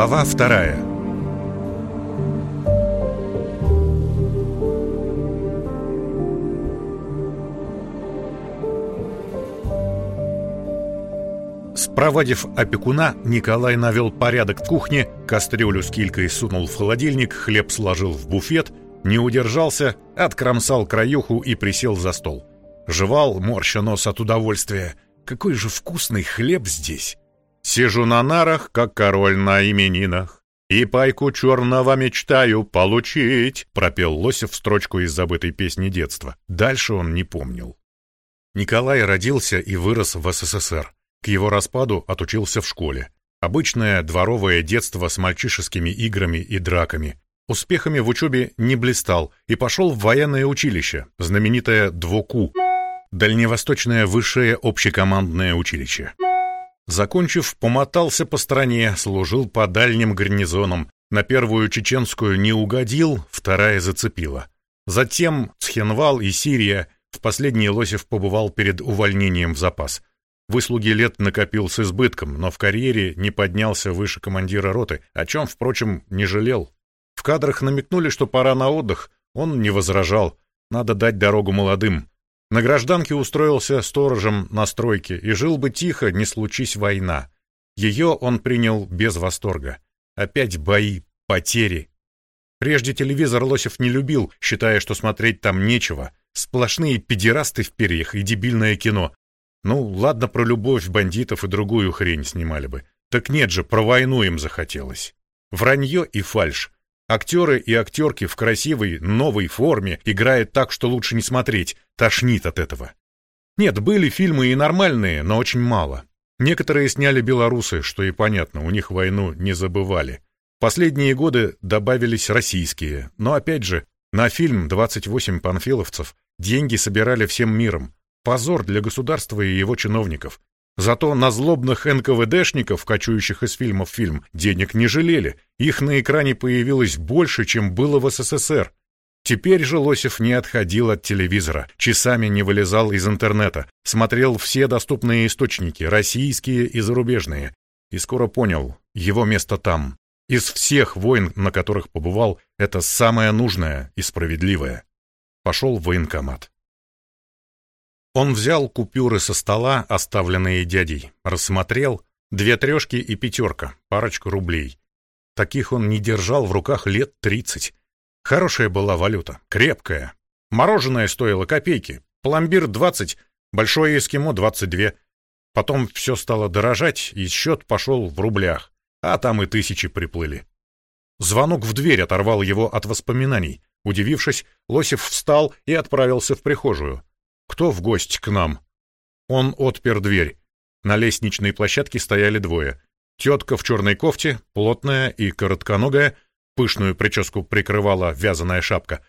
Глава вторая Спровадив опекуна, Николай навел порядок в кухне, кастрюлю с килькой сунул в холодильник, хлеб сложил в буфет, не удержался, откромсал краюху и присел за стол. Жевал, морща нос от удовольствия. Какой же вкусный хлеб здесь! Сижу на нарах, как король на именинах. «И пайку черного мечтаю получить», — пропел Лосев строчку из забытой песни детства. Дальше он не помнил. Николай родился и вырос в СССР. К его распаду отучился в школе. Обычное дворовое детство с мальчишескими играми и драками. Успехами в учебе не блистал и пошел в военное училище, знаменитое ДВОКУ, Дальневосточное высшее общекомандное училище. Закончив, помотался по стране, служил по дальним гарнизонам. На первую чеченскую не угодил, вторая зацепила. Затем Цхенвал и Сирия. В последний Лосев побывал перед увольнением в запас. Выслуги лет накопил с избытком, но в карьере не поднялся выше командира роты, о чем, впрочем, не жалел. В кадрах намекнули, что пора на отдых. Он не возражал. Надо дать дорогу молодым. На гражданке устроился сторожем на стройке и жил бы тихо, не случись война. Ее он принял без восторга. Опять бои, потери. Прежде телевизор Лосев не любил, считая, что смотреть там нечего. Сплошные педерасты в перьях и дебильное кино. Ну, ладно, про любовь бандитов и другую хрень снимали бы. Так нет же, про войну им захотелось. Вранье и фальшь. Актеры и актерки в красивой, новой форме играют так, что лучше не смотреть, тошнит от этого. Нет, были фильмы и нормальные, но очень мало. Некоторые сняли белорусы, что и понятно, у них войну не забывали. Последние годы добавились российские, но опять же, на фильм «28 панфиловцев» деньги собирали всем миром. Позор для государства и его чиновников. Зато на злобных НКВДшников, кочующих из фильма в фильм, денег не жалели. Их на экране появилось больше, чем было в СССР. Теперь же Лосев не отходил от телевизора, часами не вылезал из интернета, смотрел все доступные источники, российские и зарубежные, и скоро понял, его место там. Из всех войн, на которых побывал, это самое нужное и справедливое. Пошел в военкомат. Он взял купюры со стола, оставленные дядей, рассмотрел две трешки и пятерка, парочку рублей. Таких он не держал в руках лет тридцать. Хорошая была валюта, крепкая. Мороженое стоило копейки, пломбир двадцать, большое эскимо двадцать две. Потом все стало дорожать, и счет пошел в рублях, а там и тысячи приплыли. Звонок в дверь оторвал его от воспоминаний. Удивившись, Лосев встал и отправился в прихожую. Кто в гости к нам? Он отпер дверь. На лестничной площадке стояли двое. Тетка в черной кофте, плотная и коротконогая, пышную прическу прикрывала вязаная шапка.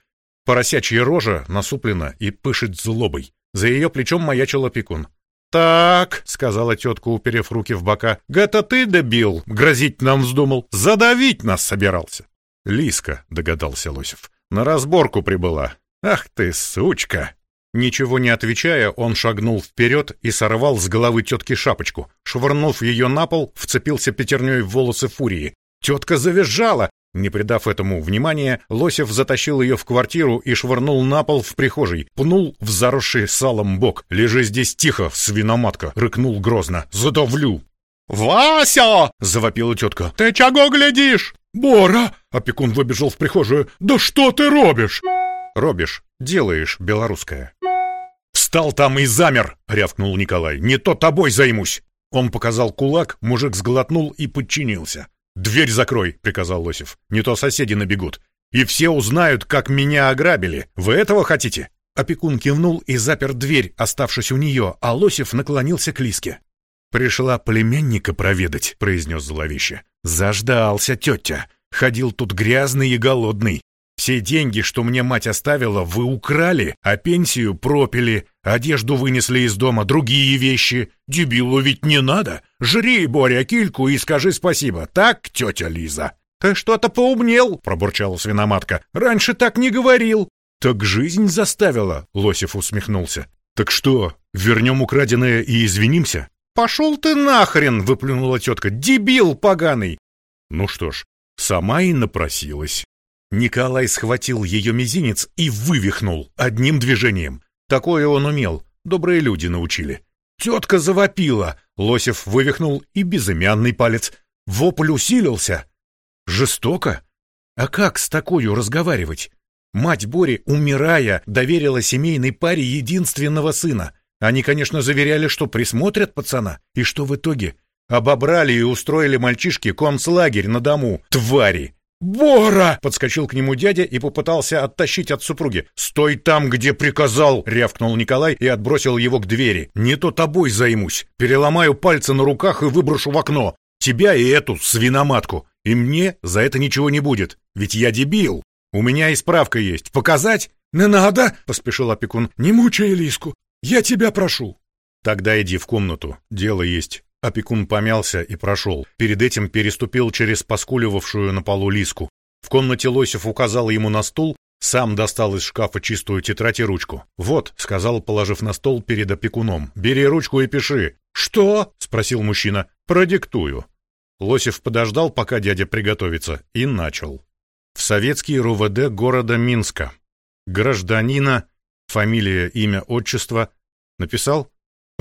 Поросячья рожа насуплена и пышет злобой. За ее плечом маячил опекун. «Так», — сказала тетка, уперев руки в бока, — «это ты добил, грозить нам вздумал, задавить нас собирался». «Лиска», — догадался Лосев, — «на разборку прибыла. Ах ты, сучка!» Ничего не отвечая, он шагнул вперед и сорвал с головы тетки шапочку. Швырнув ее на пол, вцепился пятерней в волосы фурии. Тетка завизжала. Не придав этому внимания, Лосев затащил ее в квартиру и швырнул на пол в прихожей. Пнул в заросший салом бок. «Лежи здесь тихо, свиноматка!» — рыкнул грозно. «Задавлю!» «Вася!» — завопила тетка. «Ты чего глядишь?» «Бора!» — опекун выбежал в прихожую. «Да что ты робишь?» «Робишь, делаешь, белорусская». «Встал там и замер!» — рявкнул Николай. «Не то тобой займусь!» Он показал кулак, мужик сглотнул и подчинился. «Дверь закрой!» — приказал Лосев. «Не то соседи набегут. И все узнают, как меня ограбили. Вы этого хотите?» Опекун кивнул и запер дверь, оставшись у нее, а Лосев наклонился к Лиске. «Пришла племянника проведать», — произнес зловеще. «Заждался тетя. Ходил тут грязный и голодный. Все деньги, что мне мать оставила, вы украли, а пенсию пропили, одежду вынесли из дома, другие вещи. Дебилу ведь не надо. Жри, Боря, кильку и скажи спасибо. Так, тетя Лиза?» «Ты что-то поумнел», — пробурчала свиноматка. «Раньше так не говорил». «Так жизнь заставила», — Лосев усмехнулся. «Так что, вернем украденное и извинимся?» «Пошел ты нахрен!» — выплюнула тетка. «Дебил поганый! Ну что ж, сама и напросилась. Николай схватил ее мизинец и вывихнул одним движением. Такое он умел, добрые люди научили. Тетка завопила, Лосев вывихнул и безымянный палец. Вопль усилился. Жестоко? А как с такой разговаривать? Мать Бори, умирая, доверила семейной паре единственного сына. Они, конечно, заверяли, что присмотрят пацана. И что в итоге? Обобрали и устроили мальчишке концлагерь на дому. Твари! «Бора!» — подскочил к нему дядя и попытался оттащить от супруги. «Стой там, где приказал!» — рявкнул Николай и отбросил его к двери. «Не то тобой займусь. Переломаю пальцы на руках и выброшу в окно. Тебя и эту свиноматку. И мне за это ничего не будет. Ведь я дебил. У меня и справка есть. Показать?» «Не надо!» — поспешил опекун. «Не мучай Лиску. Я тебя прошу». «Тогда иди в комнату. Дело есть». Опекун помялся и прошел. Перед этим переступил через поскуливавшую на полу лиску. В комнате Лосев указал ему на стул, сам достал из шкафа чистую тетрадь и ручку. «Вот», — сказал, положив на стол перед опекуном, — «бери ручку и пиши». «Что?» — спросил мужчина. «Продиктую». Лосев подождал, пока дядя приготовится, и начал. В советский РУВД города Минска. Гражданина, фамилия, имя, отчество. Написал?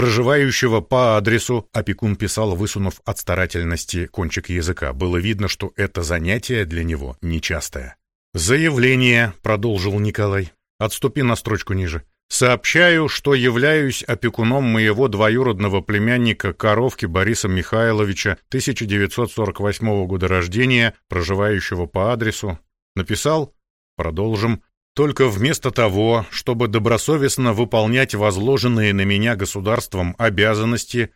Проживающего по адресу, опекун писал, высунув от старательности кончик языка. Было видно, что это занятие для него нечастое. «Заявление», — продолжил Николай. «Отступи на строчку ниже. Сообщаю, что являюсь опекуном моего двоюродного племянника Коровки Бориса Михайловича, 1948 года рождения, проживающего по адресу. Написал? Продолжим. Только вместо того, чтобы добросовестно выполнять возложенные на меня государством обязанности,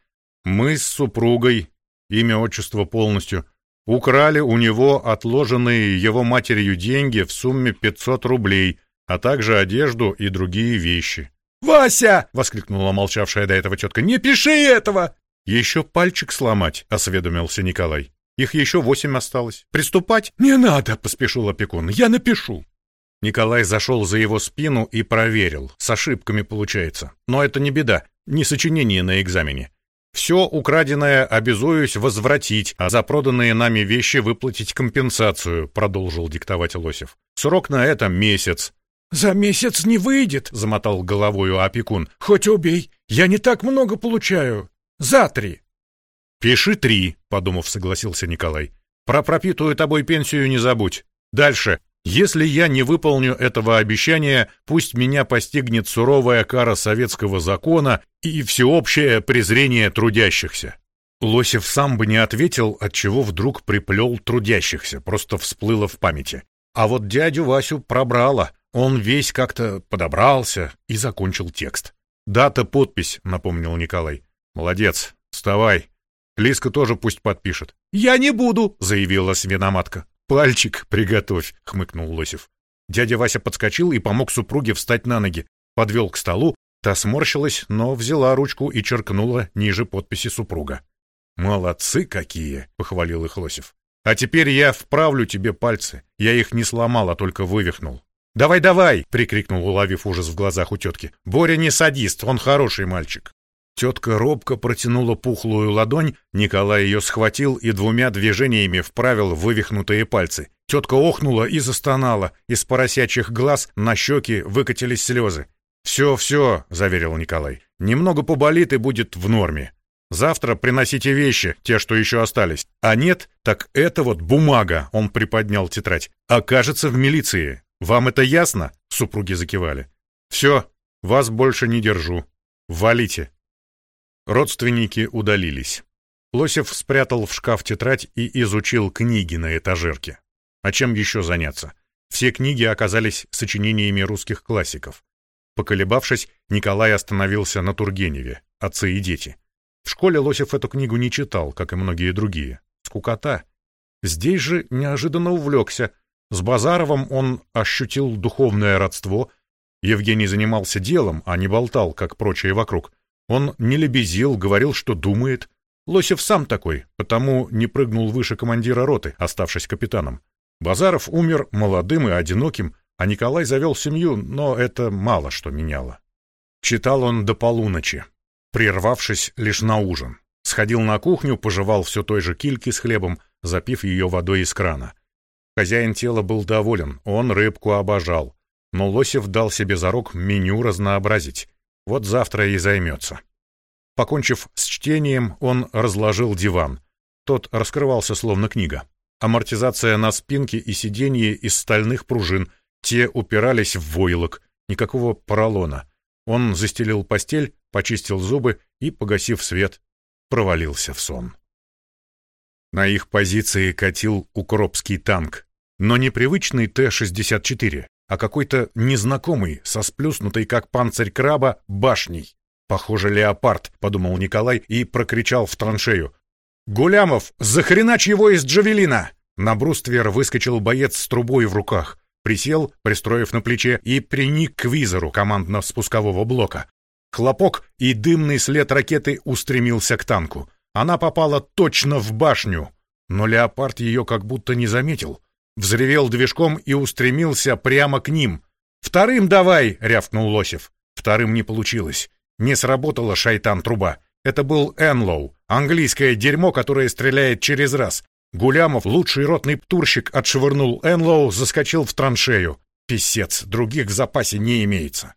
мы с супругой, имя, отчество полностью, украли у него отложенные его матерью деньги в сумме 500 рублей, а также одежду и другие вещи. «Вася!» — воскликнула молчавшая до этого тетка. «Не пиши этого!» «Еще пальчик сломать», — осведомился Николай. «Их еще восемь осталось. Приступать?» «Не надо!» — поспешил опекун. «Я напишу». Николай зашел за его спину и проверил. С ошибками получается. Но это не беда, не сочинение на экзамене. Все украденное обязуюсь возвратить, а за проданные нами вещи выплатить компенсацию, продолжил диктовать Лосев. Срок на это месяц. За месяц не выйдет, замотал головою опекун. Хоть убей, я не так много получаю. За три. Пиши три, подумав, согласился Николай. Про пропитую тобой пенсию не забудь. Дальше. Если я не выполню этого обещания, пусть меня постигнет суровая кара советского закона и всеобщее презрение трудящихся. Лосев сам бы не ответил, от чего вдруг приплел трудящихся, просто всплыло в памяти. А вот дядю Васю пробрало. Он весь как-то подобрался и закончил текст. «Дата, подпись», — напомнил Николай. «Молодец, вставай. Лиска тоже пусть подпишет». «Я не буду», — заявила свиноматка. «Пальчик приготовь», — хмыкнул Лосев. Дядя Вася подскочил и помог супруге встать на ноги. Подвел к столу, та сморщилась, но взяла ручку и черкнула ниже подписи супруга. «Молодцы какие!» — похвалил их Лосев. «А теперь я вправлю тебе пальцы. Я их не сломал, а только вывихнул». «Давай, давай!» — прикрикнул, уловив ужас в глазах у тетки. «Боря не садист, он хороший мальчик». Тетка робко протянула пухлую ладонь, Николай ее схватил и двумя движениями вправил вывихнутые пальцы. Тетка охнула и застонала, из поросячьих глаз на щеки выкатились слезы. «Все, все», — заверил Николай, — «немного поболит и будет в норме. Завтра приносите вещи, те, что еще остались. А нет, так это вот бумага», — он приподнял тетрадь, — «окажется в милиции. Вам это ясно?» — супруги закивали. «Все, вас больше не держу. Валите». Родственники удалились. Лосев спрятал в шкаф тетрадь и изучил книги на этажерке. А чем еще заняться? Все книги оказались сочинениями русских классиков. Поколебавшись, Николай остановился на Тургеневе «Отцы и дети». В школе Лосев эту книгу не читал, как и многие другие. Скукота. Здесь же неожиданно увлекся. С Базаровым он ощутил духовное родство. Евгений занимался делом, а не болтал, как прочие вокруг. Он не лебезил, говорил, что думает. Лосев сам такой, потому не прыгнул выше командира роты, оставшись капитаном. Базаров умер молодым и одиноким, а Николай завел семью, но это мало что меняло. Читал он до полуночи, прервавшись лишь на ужин. Сходил на кухню, пожевал все той же кильки с хлебом, запив ее водой из крана. Хозяин тела был доволен, он рыбку обожал. Но Лосев дал себе зарок меню разнообразить. Вот завтра и займется. Покончив с чтением, он разложил диван. Тот раскрывался словно книга. Амортизация на спинке и сиденье из стальных пружин. Те упирались в войлок. Никакого поролона. Он застелил постель, почистил зубы и, погасив свет, провалился в сон. На их позиции катил укропский танк, но не привычный Т-64, а какой-то незнакомый, со сплюснутой, как панцирь краба, башней. «Похоже, леопард», — подумал Николай и прокричал в траншею. «Гулямов, захреначь его из джавелина!» На бруствер выскочил боец с трубой в руках. Присел, пристроив на плече, и приник к визору командно-спускового блока. Хлопок и дымный след ракеты устремился к танку. Она попала точно в башню, но леопард ее как будто не заметил. Взревел движком и устремился прямо к ним. «Вторым давай!» — рявкнул Лосев. Вторым не получилось. Не сработала шайтан-труба. Это был Энлоу, английское дерьмо, которое стреляет через раз. Гулямов, лучший ротный птурщик, отшвырнул Энлоу, заскочил в траншею. Писец, других в запасе не имеется.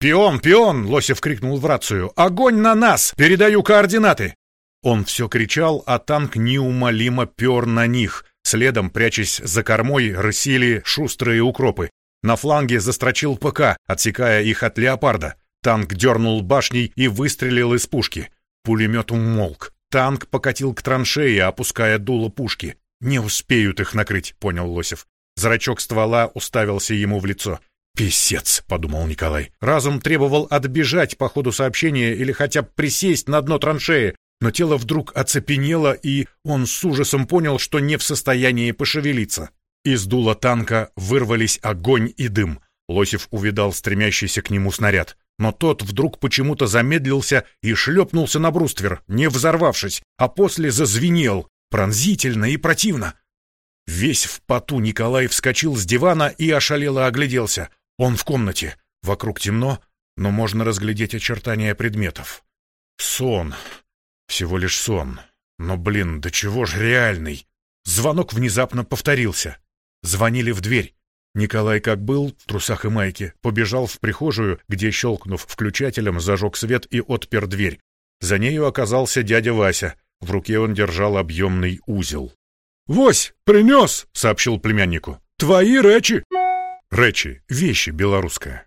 «Пион, пион!» — Лосев крикнул в рацию. «Огонь на нас! Передаю координаты!» Он все кричал, а танк неумолимо пер на них. Следом, прячась за кормой, рысили шустрые укропы. На фланге застрочил ПК, отсекая их от леопарда. Танк дернул башней и выстрелил из пушки. Пулемет умолк. Танк покатил к траншее, опуская дуло пушки. «Не успеют их накрыть», — понял Лосев. Зрачок ствола уставился ему в лицо. «Песец», — подумал Николай. Разум требовал отбежать по ходу сообщения или хотя бы присесть на дно траншеи, но тело вдруг оцепенело, и он с ужасом понял, что не в состоянии пошевелиться. Из дула танка вырвались огонь и дым. Лосев увидал стремящийся к нему снаряд но тот вдруг почему-то замедлился и шлепнулся на бруствер, не взорвавшись, а после зазвенел, пронзительно и противно. Весь в поту Николай вскочил с дивана и ошалело огляделся. Он в комнате. Вокруг темно, но можно разглядеть очертания предметов. Сон. Всего лишь сон. Но, блин, да чего ж реальный? Звонок внезапно повторился. Звонили в дверь. Николай, как был, в трусах и майке, побежал в прихожую, где, щелкнув включателем, зажег свет и отпер дверь. За нею оказался дядя Вася. В руке он держал объемный узел. «Вось, принес!» — сообщил племяннику. «Твои речи!» «Речи, вещи белорусская».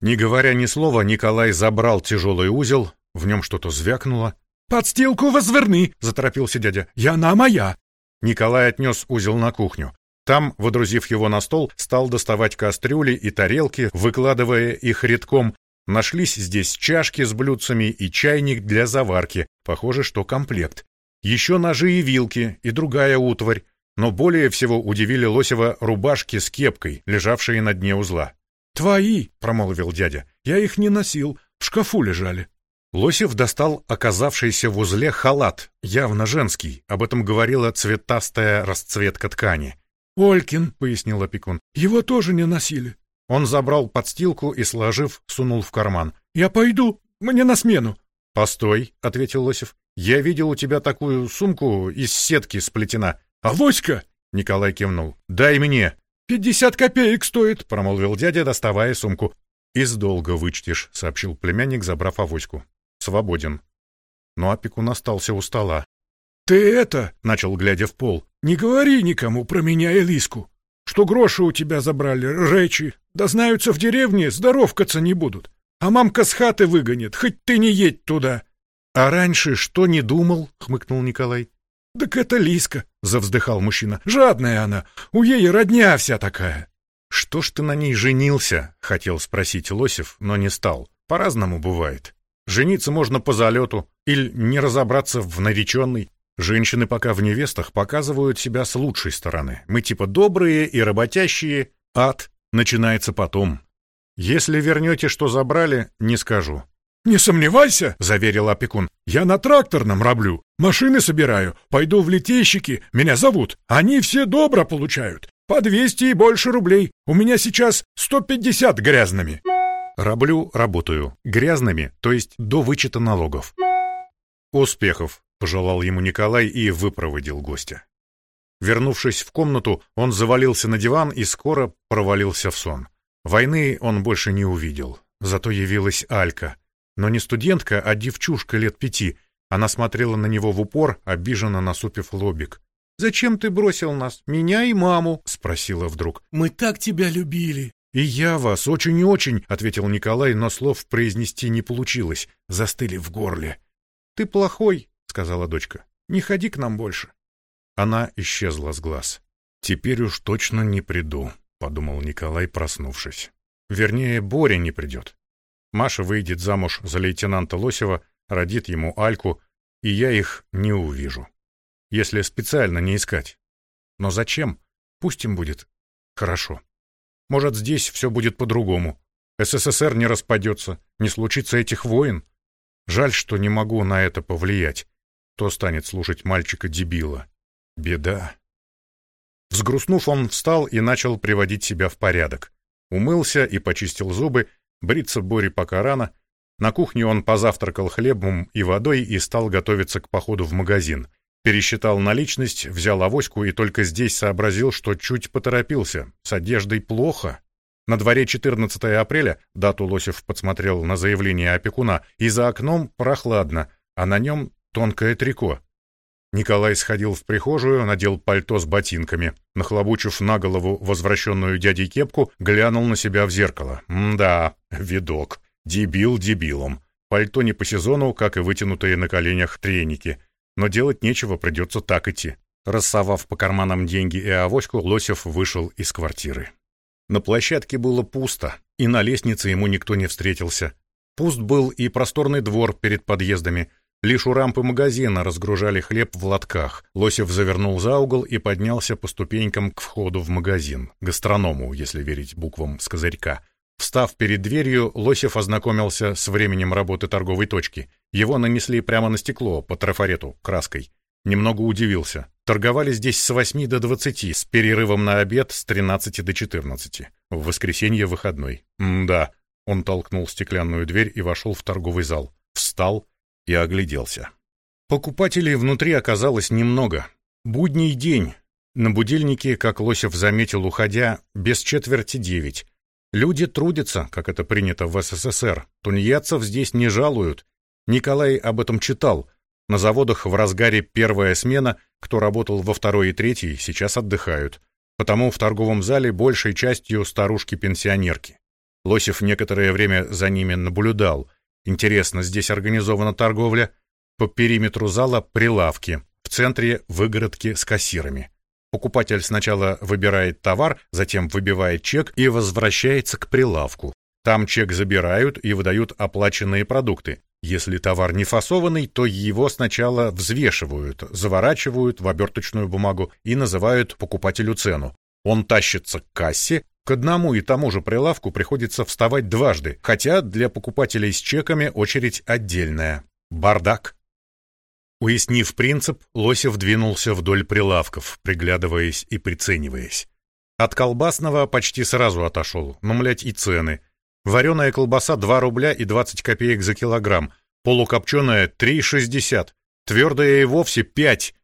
Не говоря ни слова, Николай забрал тяжелый узел, в нем что-то звякнуло. «Подстилку возверни!» — заторопился дядя. «Я «Я моя!» Николай отнес узел на кухню. Там, водрузив его на стол, стал доставать кастрюли и тарелки, выкладывая их редком. Нашлись здесь чашки с блюдцами и чайник для заварки. Похоже, что комплект. Еще ножи и вилки, и другая утварь. Но более всего удивили Лосева рубашки с кепкой, лежавшие на дне узла. «Твои!» — промолвил дядя. «Я их не носил, в шкафу лежали». Лосев достал оказавшийся в узле халат, явно женский. Об этом говорила цветастая расцветка ткани. «Олькин», — пояснил опекун, — «его тоже не носили». Он забрал подстилку и, сложив, сунул в карман. «Я пойду, мне на смену». «Постой», — ответил Лосев. «Я видел у тебя такую сумку из сетки сплетена». «Авоська!» — Николай кивнул. «Дай мне». «Пятьдесят копеек стоит», — промолвил дядя, доставая сумку. «Из долга вычтешь», — сообщил племянник, забрав авоську. «Свободен». Но опекун остался у стола. «Ты это...» — начал, глядя в пол. «Не говори никому про меня и Лиску, что гроши у тебя забрали, речи. Да знаются в деревне, здоровкаться не будут. А мамка с хаты выгонит, хоть ты не едь туда». «А раньше что не думал?» — хмыкнул Николай. «Так это Лиска», — завздыхал мужчина. «Жадная она, у ей родня вся такая». «Что ж ты на ней женился?» — хотел спросить Лосев, но не стал. «По-разному бывает. Жениться можно по залету или не разобраться в нареченной. Женщины пока в невестах показывают себя с лучшей стороны. Мы типа добрые и работящие, ад начинается потом. Если вернете, что забрали, не скажу. «Не сомневайся», — заверил опекун. «Я на тракторном раблю, машины собираю, пойду в литейщики, меня зовут. Они все добро получают, по двести и больше рублей. У меня сейчас сто пятьдесят грязными». «Раблю, работаю. Грязными, то есть до вычета налогов». «Успехов. — пожелал ему Николай и выпроводил гостя. Вернувшись в комнату, он завалился на диван и скоро провалился в сон. Войны он больше не увидел. Зато явилась Алька. Но не студентка, а девчушка лет пяти. Она смотрела на него в упор, обиженно насупив лобик. «Зачем ты бросил нас, меня и маму?» — спросила вдруг. «Мы так тебя любили!» «И я вас очень и очень!» — ответил Николай, но слов произнести не получилось. Застыли в горле. «Ты плохой!» — сказала дочка. «Не ходи к нам больше!» Она исчезла с глаз. «Теперь уж точно не приду», — подумал Николай, проснувшись. «Вернее, Боря не придет. Маша выйдет замуж за лейтенанта Лосева, родит ему Альку, и я их не увижу. Если специально не искать. Но зачем? Пусть им будет хорошо. Может, здесь все будет по-другому. СССР не распадется, не случится этих войн. Жаль, что не могу на это повлиять. Кто станет слушать мальчика-дебила? Беда. Взгрустнув, он встал и начал приводить себя в порядок. Умылся и почистил зубы, бриться Бори пока рано. На кухне он позавтракал хлебом и водой и стал готовиться к походу в магазин. Пересчитал наличность, взял авоську и только здесь сообразил, что чуть поторопился. С одеждой плохо. На дворе 14 апреля, дату Лосев подсмотрел на заявление опекуна, и за окном прохладно, а на нем тонкое трико. Николай сходил в прихожую, надел пальто с ботинками. Нахлобучив на голову возвращенную дядей кепку, глянул на себя в зеркало. Мда, видок. Дебил дебилом. Пальто не по сезону, как и вытянутые на коленях треники. Но делать нечего, придется так идти. Рассовав по карманам деньги и авоську, Лосев вышел из квартиры. На площадке было пусто, и на лестнице ему никто не встретился. Пуст был и просторный двор перед подъездами — Лишь у рампы магазина разгружали хлеб в лотках. Лосев завернул за угол и поднялся по ступенькам к входу в магазин. Гастроному, если верить буквам с козырька. Встав перед дверью, Лосев ознакомился с временем работы торговой точки. Его нанесли прямо на стекло, по трафарету, краской. Немного удивился. Торговали здесь с 8 до 20, с перерывом на обед с 13 до 14. В воскресенье выходной. М да. Он толкнул стеклянную дверь и вошел в торговый зал. Встал и огляделся. Покупателей внутри оказалось немного. Будний день. На будильнике, как Лосев заметил, уходя, без четверти девять. Люди трудятся, как это принято в СССР. Тунеядцев здесь не жалуют. Николай об этом читал. На заводах в разгаре первая смена, кто работал во второй и третьей, сейчас отдыхают. Потому в торговом зале большей частью старушки-пенсионерки. Лосев некоторое время за ними наблюдал. Интересно, здесь организована торговля. По периметру зала прилавки, в центре выгородки с кассирами. Покупатель сначала выбирает товар, затем выбивает чек и возвращается к прилавку. Там чек забирают и выдают оплаченные продукты. Если товар не фасованный, то его сначала взвешивают, заворачивают в оберточную бумагу и называют покупателю цену. Он тащится к кассе, к одному и тому же прилавку приходится вставать дважды, хотя для покупателей с чеками очередь отдельная. Бардак. Уяснив принцип, Лосев двинулся вдоль прилавков, приглядываясь и прицениваясь. От колбасного почти сразу отошел, но, млять, и цены. Вареная колбаса 2 рубля и 20 копеек за килограмм, полукопченая 3,60, твердая и вовсе 5.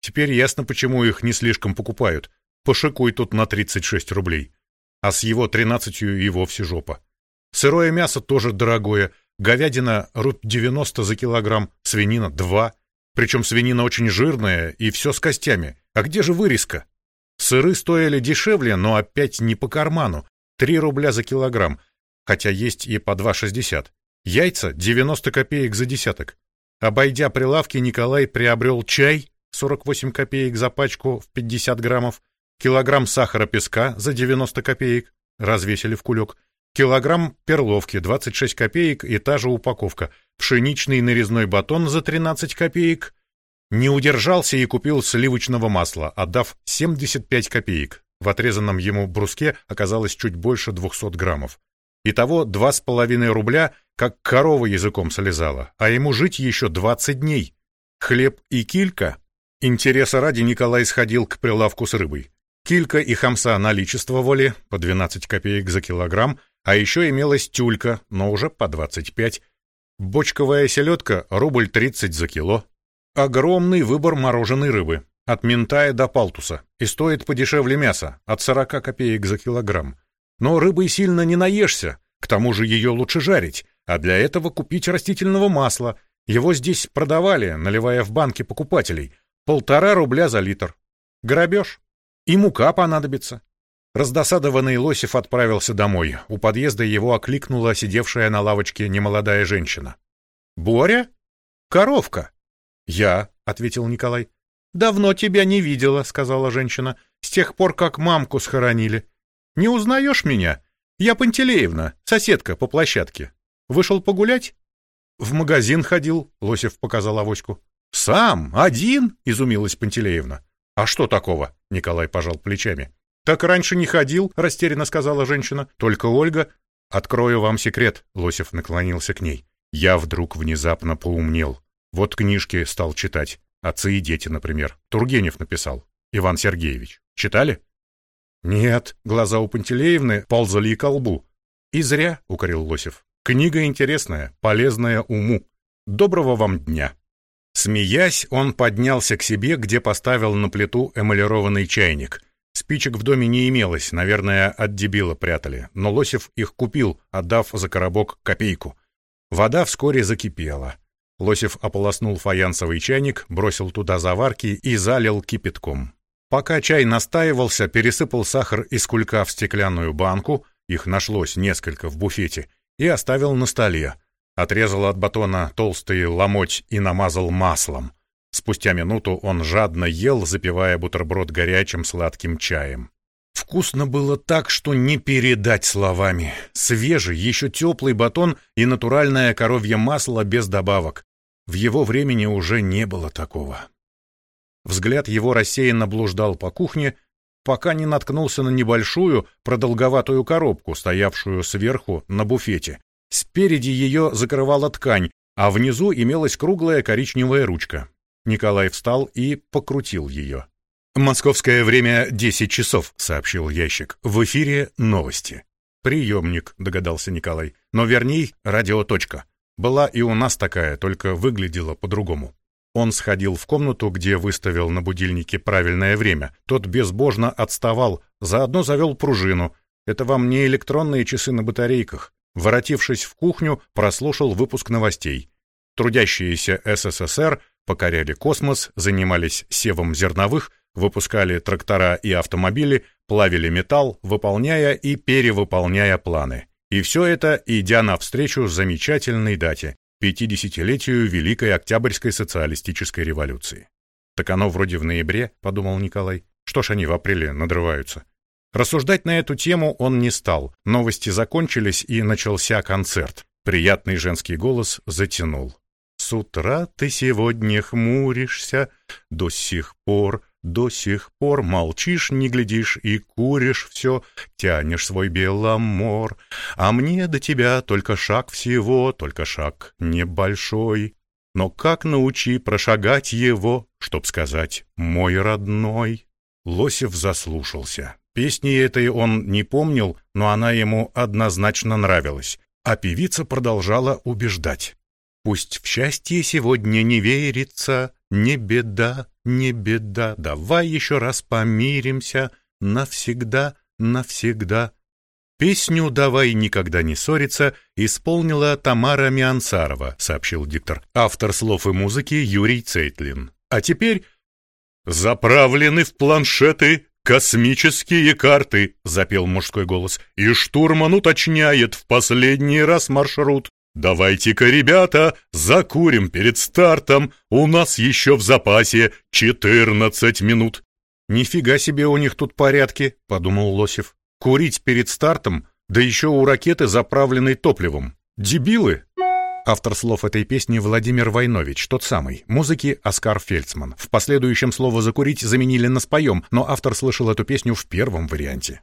Теперь ясно, почему их не слишком покупают. Пошикуй тут на 36 рублей а с его тринадцатью и вовсе жопа. Сырое мясо тоже дорогое, говядина руб 90 за килограмм, свинина 2, причем свинина очень жирная и все с костями. А где же вырезка? Сыры стоили дешевле, но опять не по карману, 3 рубля за килограмм, хотя есть и по 2,60. Яйца 90 копеек за десяток. Обойдя прилавки, Николай приобрел чай 48 копеек за пачку в 50 граммов, килограмм сахара песка за 90 копеек, развесили в кулек, килограмм перловки 26 копеек и та же упаковка, пшеничный нарезной батон за 13 копеек. Не удержался и купил сливочного масла, отдав 75 копеек. В отрезанном ему бруске оказалось чуть больше 200 граммов. Итого два с половиной рубля, как корова языком слезала, а ему жить еще 20 дней. Хлеб и килька. Интереса ради Николай сходил к прилавку с рыбой. Килька и хамса наличествовали по 12 копеек за килограмм, а еще имелась тюлька, но уже по 25. Бочковая селедка — рубль 30 за кило. Огромный выбор мороженой рыбы. От ментая до палтуса. И стоит подешевле мяса, от 40 копеек за килограмм. Но рыбой сильно не наешься, к тому же ее лучше жарить, а для этого купить растительного масла. Его здесь продавали, наливая в банки покупателей. Полтора рубля за литр. Грабеж. И мука понадобится. Раздосадованный Лосев отправился домой. У подъезда его окликнула сидевшая на лавочке немолодая женщина. «Боря? Коровка?» «Я», — ответил Николай. «Давно тебя не видела», — сказала женщина, — «с тех пор, как мамку схоронили. Не узнаешь меня? Я Пантелеевна, соседка по площадке. Вышел погулять?» «В магазин ходил», — Лосев показал авоську. «Сам? Один?» — изумилась Пантелеевна. «А что такого?» — Николай пожал плечами. «Так раньше не ходил», — растерянно сказала женщина. «Только Ольга...» «Открою вам секрет», — Лосев наклонился к ней. Я вдруг внезапно поумнел. Вот книжки стал читать. «Отцы и дети», например. Тургенев написал. Иван Сергеевич. Читали? Нет, глаза у Пантелеевны ползали и колбу. И зря, — укорил Лосев. Книга интересная, полезная уму. Доброго вам дня. Смеясь, он поднялся к себе, где поставил на плиту эмалированный чайник — Спичек в доме не имелось, наверное, от дебила прятали, но Лосев их купил, отдав за коробок копейку. Вода вскоре закипела. Лосев ополоснул фаянсовый чайник, бросил туда заварки и залил кипятком. Пока чай настаивался, пересыпал сахар из кулька в стеклянную банку, их нашлось несколько в буфете, и оставил на столе. Отрезал от батона толстый ломоть и намазал маслом. Спустя минуту он жадно ел, запивая бутерброд горячим сладким чаем. Вкусно было так, что не передать словами. Свежий, еще теплый батон и натуральное коровье масло без добавок. В его времени уже не было такого. Взгляд его рассеянно блуждал по кухне, пока не наткнулся на небольшую, продолговатую коробку, стоявшую сверху на буфете. Спереди ее закрывала ткань, а внизу имелась круглая коричневая ручка. Николай встал и покрутил ее. «Московское время 10 часов», — сообщил ящик. «В эфире новости». «Приемник», — догадался Николай. «Но верней, радиоточка. Была и у нас такая, только выглядела по-другому». Он сходил в комнату, где выставил на будильнике правильное время. Тот безбожно отставал, заодно завел пружину. Это вам не электронные часы на батарейках. Воротившись в кухню, прослушал выпуск новостей. Трудящиеся СССР покоряли космос, занимались севом зерновых, выпускали трактора и автомобили, плавили металл, выполняя и перевыполняя планы. И все это, идя навстречу замечательной дате — 50-летию Великой Октябрьской социалистической революции. «Так оно вроде в ноябре», — подумал Николай. «Что ж они в апреле надрываются?» Рассуждать на эту тему он не стал. Новости закончились, и начался концерт. Приятный женский голос затянул. С утра ты сегодня хмуришься, до сих пор, до сих пор молчишь, не глядишь и куришь все, тянешь свой беломор. А мне до тебя только шаг всего, только шаг небольшой. Но как научи прошагать его, чтоб сказать «мой родной»? Лосев заслушался. Песни этой он не помнил, но она ему однозначно нравилась. А певица продолжала убеждать. Пусть в счастье сегодня не верится, не беда, не беда, давай еще раз помиримся, навсегда, навсегда. Песню «Давай никогда не ссориться» исполнила Тамара Миансарова, сообщил диктор. Автор слов и музыки Юрий Цейтлин. А теперь «Заправлены в планшеты космические карты», — запел мужской голос, «и штурман уточняет в последний раз маршрут. «Давайте-ка, ребята, закурим перед стартом, у нас еще в запасе четырнадцать минут». «Нифига себе у них тут порядки», — подумал Лосев. «Курить перед стартом, да еще у ракеты, заправленной топливом. Дебилы!» Автор слов этой песни Владимир Войнович, тот самый. Музыки Оскар Фельдсман. В последующем слово «закурить» заменили на «споем», но автор слышал эту песню в первом варианте.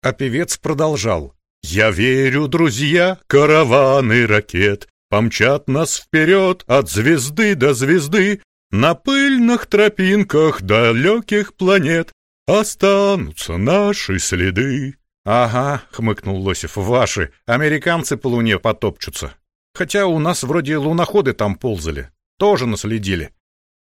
А певец продолжал. Я верю, друзья, караваны ракет Помчат нас вперед от звезды до звезды, На пыльных тропинках далеких планет Останутся наши следы. «Ага», — хмыкнул Лосев, — «ваши. Американцы по луне потопчутся. Хотя у нас вроде луноходы там ползали. Тоже наследили.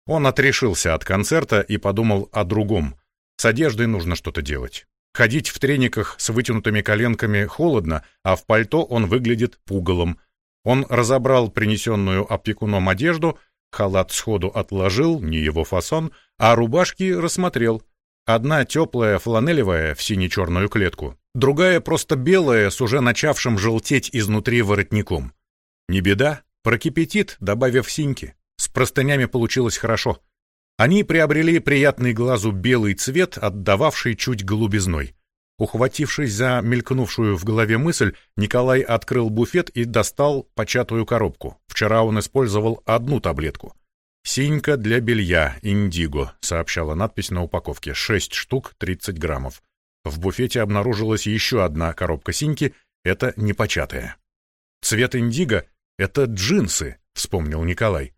Он отрешился от концерта и подумал о другом. С одеждой нужно что-то делать. Ходить в трениках с вытянутыми коленками холодно, а в пальто он выглядит пугалом. Он разобрал принесенную опекуном одежду, халат сходу отложил, не его фасон, а рубашки рассмотрел. Одна теплая фланелевая в сине-черную клетку, другая просто белая с уже начавшим желтеть изнутри воротником. Не беда, прокипятит, добавив синьки. С простынями получилось хорошо. Они приобрели приятный глазу белый цвет, отдававший чуть голубизной. Ухватившись за мелькнувшую в голове мысль, Николай открыл буфет и достал початую коробку. Вчера он использовал одну таблетку. «Синька для белья, индиго», — сообщала надпись на упаковке. «Шесть штук, тридцать граммов». В буфете обнаружилась еще одна коробка синьки. Это непочатая. «Цвет индиго — это джинсы», — вспомнил Николай.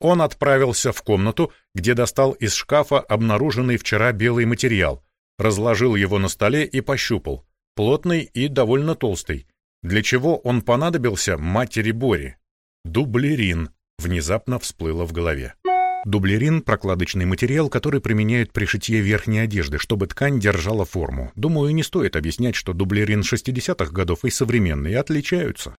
Он отправился в комнату, где достал из шкафа обнаруженный вчера белый материал, разложил его на столе и пощупал. Плотный и довольно толстый. Для чего он понадобился матери Бори? Дублерин внезапно всплыло в голове. Дублерин — прокладочный материал, который применяют при шитье верхней одежды, чтобы ткань держала форму. Думаю, не стоит объяснять, что дублерин 60-х годов и современные отличаются.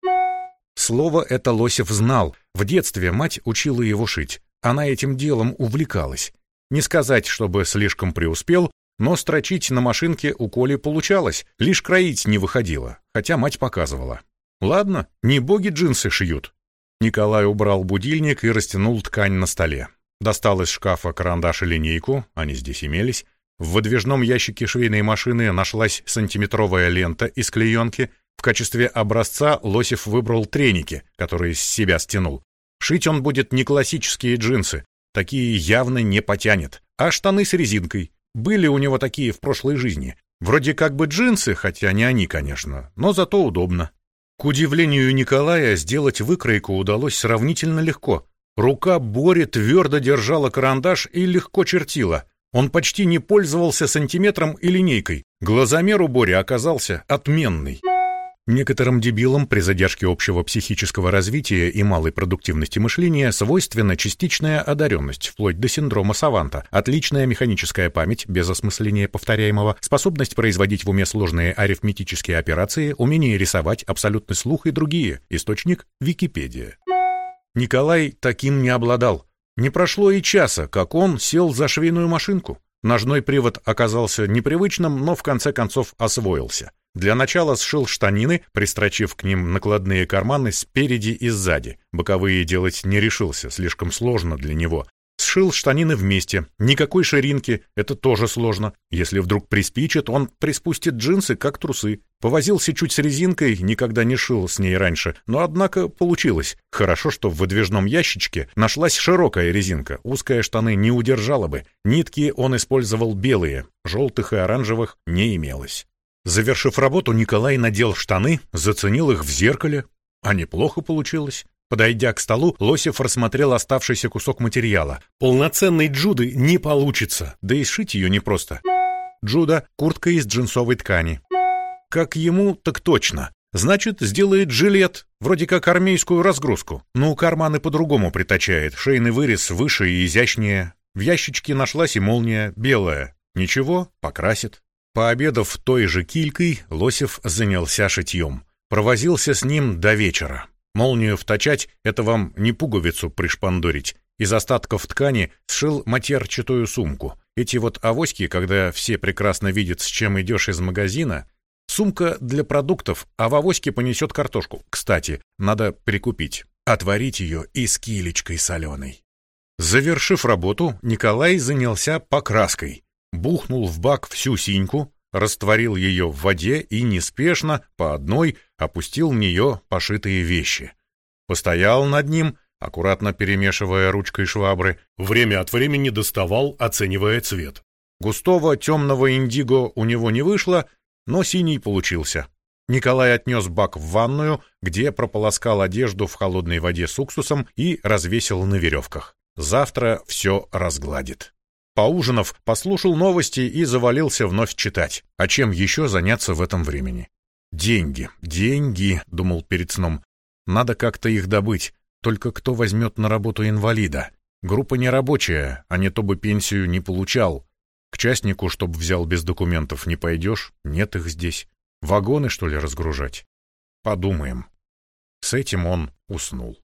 Слово это Лосев знал. В детстве мать учила его шить. Она этим делом увлекалась. Не сказать, чтобы слишком преуспел, но строчить на машинке у Коли получалось, лишь кроить не выходило, хотя мать показывала. Ладно, не боги джинсы шьют. Николай убрал будильник и растянул ткань на столе. Достал из шкафа карандаш и линейку, они здесь имелись. В выдвижном ящике швейной машины нашлась сантиметровая лента из клеенки, в качестве образца Лосев выбрал треники, которые с себя стянул. Шить он будет не классические джинсы, такие явно не потянет, а штаны с резинкой. Были у него такие в прошлой жизни. Вроде как бы джинсы, хотя не они, конечно, но зато удобно. К удивлению Николая, сделать выкройку удалось сравнительно легко. Рука Бори твердо держала карандаш и легко чертила. Он почти не пользовался сантиметром и линейкой. Глазомер у Бори оказался отменный. Некоторым дебилам при задержке общего психического развития и малой продуктивности мышления свойственна частичная одаренность, вплоть до синдрома Саванта, отличная механическая память без осмысления повторяемого, способность производить в уме сложные арифметические операции, умение рисовать, абсолютный слух и другие. Источник — Википедия. Николай таким не обладал. Не прошло и часа, как он сел за швейную машинку. Ножной привод оказался непривычным, но в конце концов освоился. Для начала сшил штанины, пристрочив к ним накладные карманы спереди и сзади. Боковые делать не решился, слишком сложно для него. Сшил штанины вместе, никакой ширинки, это тоже сложно. Если вдруг приспичит, он приспустит джинсы, как трусы. Повозился чуть с резинкой, никогда не шил с ней раньше, но однако получилось. Хорошо, что в выдвижном ящичке нашлась широкая резинка, узкая штаны не удержала бы. Нитки он использовал белые, желтых и оранжевых не имелось. Завершив работу, Николай надел штаны, заценил их в зеркале. А неплохо получилось. Подойдя к столу, Лосев рассмотрел оставшийся кусок материала. Полноценной джуды не получится, да и сшить ее непросто. Джуда — куртка из джинсовой ткани. Как ему, так точно. Значит, сделает жилет, вроде как армейскую разгрузку. Ну, карманы по-другому притачает, шейный вырез выше и изящнее. В ящичке нашлась и молния, белая. Ничего, покрасит. Пообедав той же килькой, Лосев занялся шитьем. Провозился с ним до вечера. Молнию вточать — это вам не пуговицу пришпандорить. Из остатков ткани сшил матерчатую сумку. Эти вот авоськи, когда все прекрасно видят, с чем идешь из магазина, сумка для продуктов, а в авоське понесет картошку. Кстати, надо прикупить. Отварить ее и с килечкой соленой. Завершив работу, Николай занялся покраской бухнул в бак всю синьку, растворил ее в воде и неспешно, по одной, опустил в нее пошитые вещи. Постоял над ним, аккуратно перемешивая ручкой швабры, время от времени доставал, оценивая цвет. Густого темного индиго у него не вышло, но синий получился. Николай отнес бак в ванную, где прополоскал одежду в холодной воде с уксусом и развесил на веревках. Завтра все разгладит. Поужинав, послушал новости и завалился вновь читать. А чем еще заняться в этом времени? «Деньги, деньги», — думал перед сном. «Надо как-то их добыть. Только кто возьмет на работу инвалида? Группа нерабочая, а не то бы пенсию не получал. К частнику, чтоб взял без документов, не пойдешь, нет их здесь. Вагоны, что ли, разгружать? Подумаем. С этим он уснул.